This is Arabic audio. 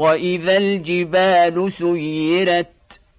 وإذا الجبال سيرت